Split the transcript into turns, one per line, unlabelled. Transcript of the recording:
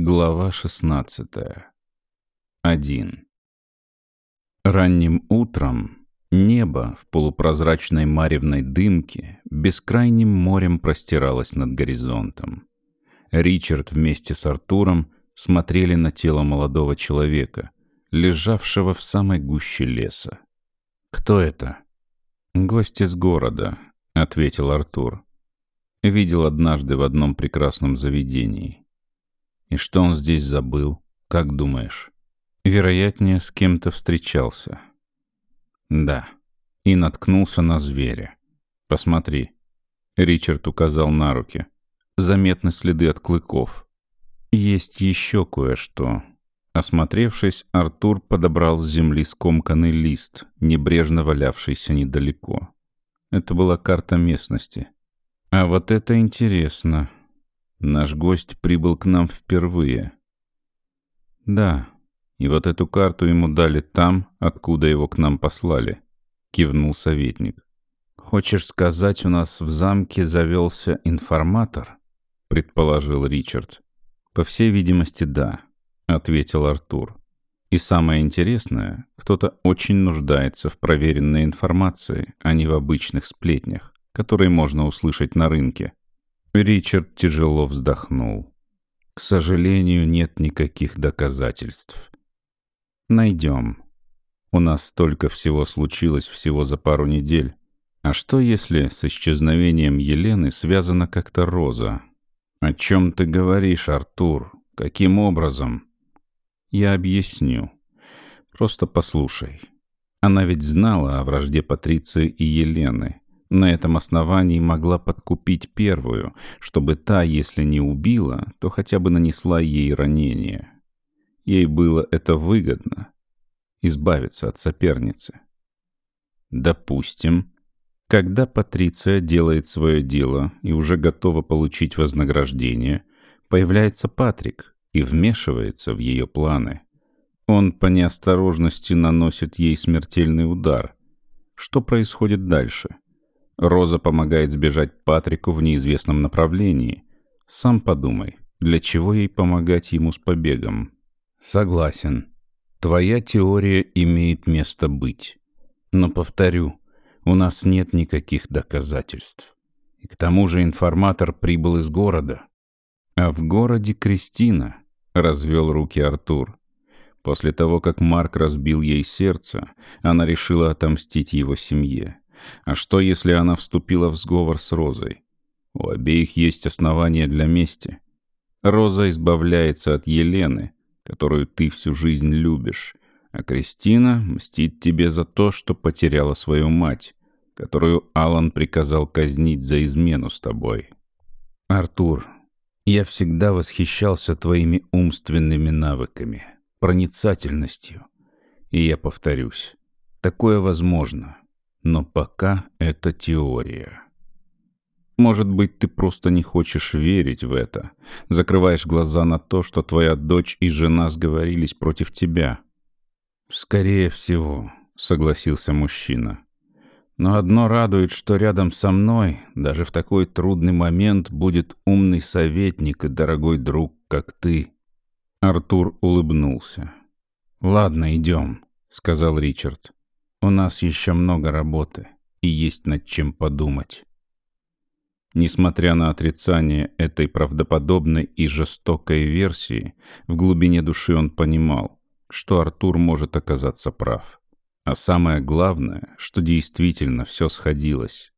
Глава 16. 1. Ранним утром небо в полупрозрачной маревной дымке бескрайним морем простиралось над горизонтом. Ричард вместе с Артуром смотрели на тело молодого человека, лежавшего в самой гуще леса. «Кто это?» «Гость из города», — ответил Артур. «Видел однажды в одном прекрасном заведении». И что он здесь забыл? Как думаешь? Вероятнее, с кем-то встречался. Да. И наткнулся на зверя. Посмотри. Ричард указал на руки. Заметны следы от клыков. Есть еще кое-что. Осмотревшись, Артур подобрал с земли скомканный лист, небрежно валявшийся недалеко. Это была карта местности. А вот это интересно. Наш гость прибыл к нам впервые. Да, и вот эту карту ему дали там, откуда его к нам послали, кивнул советник. Хочешь сказать, у нас в замке завелся информатор? предположил Ричард. По всей видимости, да, ответил Артур. И самое интересное, кто-то очень нуждается в проверенной информации, а не в обычных сплетнях, которые можно услышать на рынке. Ричард тяжело вздохнул. К сожалению, нет никаких доказательств. Найдем. У нас столько всего случилось всего за пару недель. А что, если с исчезновением Елены связана как-то Роза? О чем ты говоришь, Артур? Каким образом? Я объясню. Просто послушай. Она ведь знала о вражде Патриции и Елены на этом основании могла подкупить первую, чтобы та, если не убила, то хотя бы нанесла ей ранение. Ей было это выгодно — избавиться от соперницы. Допустим, когда Патриция делает свое дело и уже готова получить вознаграждение, появляется Патрик и вмешивается в ее планы. Он по неосторожности наносит ей смертельный удар. Что происходит дальше? — Роза помогает сбежать Патрику в неизвестном направлении. Сам подумай, для чего ей помогать ему с побегом? Согласен. Твоя теория имеет место быть. Но, повторю, у нас нет никаких доказательств. И к тому же информатор прибыл из города. А в городе Кристина, — развел руки Артур. После того, как Марк разбил ей сердце, она решила отомстить его семье. А что, если она вступила в сговор с Розой? У обеих есть основания для мести. Роза избавляется от Елены, которую ты всю жизнь любишь, а Кристина мстит тебе за то, что потеряла свою мать, которую Алан приказал казнить за измену с тобой. Артур, я всегда восхищался твоими умственными навыками, проницательностью. И я повторюсь, такое возможно, но пока это теория. Может быть, ты просто не хочешь верить в это. Закрываешь глаза на то, что твоя дочь и жена сговорились против тебя. Скорее всего, согласился мужчина. Но одно радует, что рядом со мной, даже в такой трудный момент, будет умный советник и дорогой друг, как ты. Артур улыбнулся. «Ладно, идем», — сказал Ричард. У нас еще много работы, и есть над чем подумать. Несмотря на отрицание этой правдоподобной и жестокой версии, в глубине души он понимал, что Артур может оказаться прав. А самое главное, что действительно все сходилось.